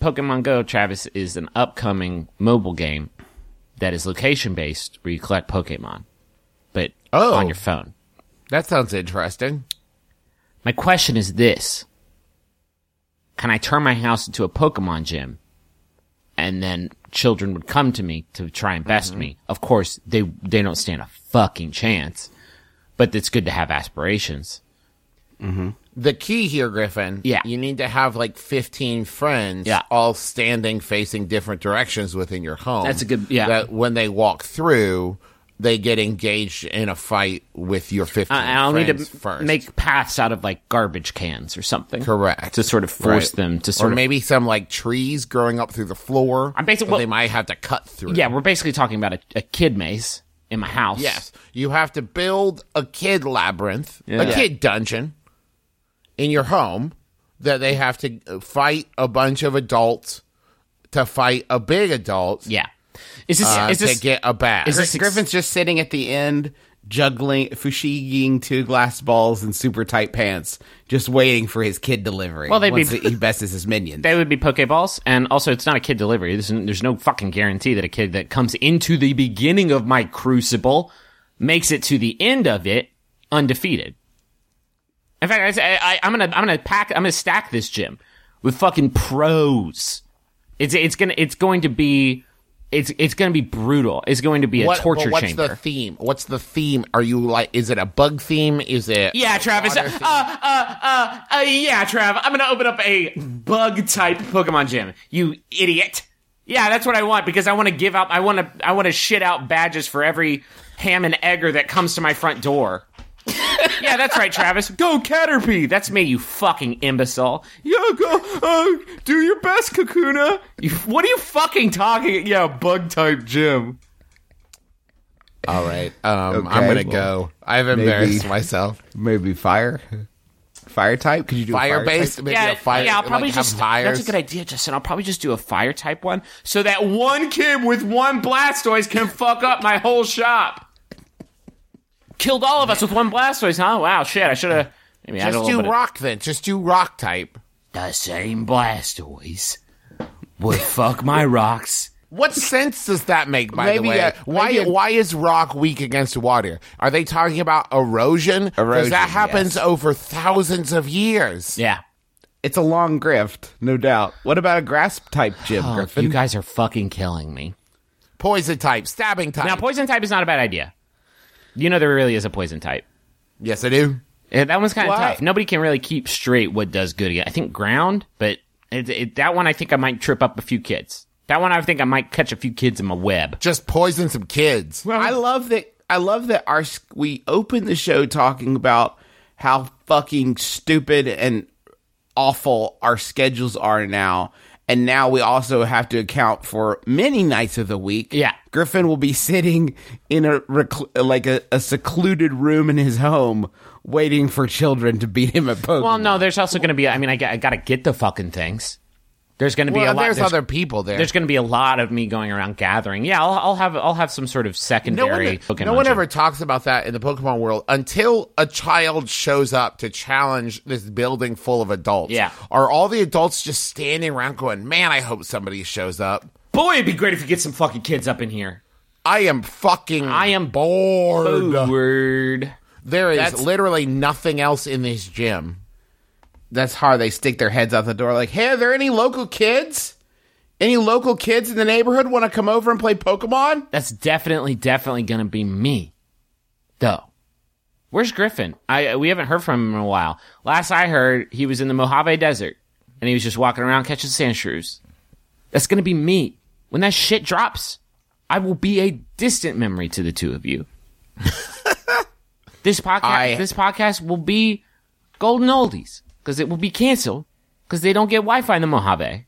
Pokemon Go, Travis, is an upcoming mobile game that is location based where you collect Pokemon, but Oh. on your phone. That sounds interesting. My question is this Can I turn my house into a Pokemon gym? And then children would come to me to try and best Mm-hmm. me. Of course, they, they don't stand a fucking chance, but it's good to have aspirations. The key here, Griffin. Yeah. You need to have like 15 friends Yeah. all standing facing different directions within your home. That's a good- yeah. That when they walk through, they get engaged in a fight with your 15 Uh, I'll need friends to first. make paths out of like garbage cans or something. Correct. To sort of force Right. them to or of. maybe some like trees growing up through the floor. I'm basically- that well- they might have to cut through. yeah, we're basically talking about a, a kid maze in my house. Yes, you have to build a kid labyrinth, Yeah. a kid dungeon in your home that they have to uh, fight a bunch of adults to fight a big adult Yeah. Is this, uh, is this, to get a bag. is this- Griffin's just sitting at the end, juggling, fushiging two glass balls in super tight pants, just waiting for his kid delivery. Well, they'd be- once he bests his minions. they would be Pokeballs, and also it's not a kid delivery. There's, there's no fucking guarantee that a kid that comes into the beginning of my crucible makes it to the end of it undefeated. In fact, I, I, I'm gonna I'm gonna pack I'm gonna stack this gym with fucking pros. It's it's gonna it's going to be it's it's going to be brutal. It's going to be a What- torture what's chamber. the theme? What's the theme? Are you like? Is it a bug theme? Is it? Yeah, Travis. Uh, theme? uh, uh, uh, yeah, Trav. I'm gonna open up a bug type Pokemon gym. You idiot. Yeah, that's what I want because I want to give out. I want to. I want to shit out badges for every ham and egger that comes to my front door. Yeah, that's right, Travis. Go Caterpie. That's me, you fucking imbecile. Yeah, go. Uh, do your best, Kakuna. You, what are you fucking talking? Yeah, bug type gym. All right. Um, Okay, I'm gonna well, go. I've embarrassed myself. Maybe fire, fire type. Could you do a Fire fire based, type? maybe yeah, a fire. yeah, I'll probably like, have just. fires. That's a good idea, Justin. I'll probably just do a fire type one, so that one kid with one Blastoise can fuck up my whole shop. Killed all of us with one Blastoise, huh? Wow, shit. I should have. Maybe add a Just little do bit of- rock then. Just do rock type. The same Blastoise would fuck my rocks. What sense does that make? By Maybe the way, a- why maybe a- why is rock weak against water? Are they talking about erosion? Because Erosion, that happens yes. over thousands of years. Yeah. It's a long grift, no doubt. What about a grass type gym, Oh, Griffin? you guys are fucking killing me. Poison type, stabbing type. Now, poison type is not a bad idea. You know there really is a poison type. yes, I do. Yeah, that one's kind of tough. Nobody can really keep straight what does good. again. I think ground, but it, it, that one I think I might trip up a few kids. That one I think I might catch a few kids in my web. Just poison some kids. I love that. I love that our we opened the show talking about how fucking stupid and awful our schedules are now, and now we also have to account for many nights of the week. Yeah. Griffin will be sitting in a recl- like a, a secluded room in his home, waiting for children to beat him at Pokemon. Well, no, there's also going to be. I mean, I, got- I got to get the fucking things. There's going to be Well, a lot. there's, There's, other people there. there's going to be a lot of me going around gathering. Yeah, I'll, I'll have I'll have some sort of no secondary. one, Pokemon no one ever talks about that in the Pokemon world until a child shows up to challenge this building full of adults. Yeah. Are all the adults just standing around going, man, I hope somebody shows up? Boy, it'd be great if you get some fucking kids up in here. I am fucking I am bored. Bored. There is That's- literally nothing else in this gym. That's how They stick their heads out the door, like, "Hey, are there any local kids? Any local kids in the neighborhood want to come over and play Pokemon?" That's definitely, definitely going to be me. Though. Where's Griffin? I we haven't heard from him in a while. Last I heard, he was in the Mojave Desert and he was just walking around catching Sandshrews. That's going to be me. When that shit drops, I will be a distant memory to the two of you. this podcast, I- this podcast will be golden oldies because it will be canceled because they don't get Wi-Fi in the Mojave.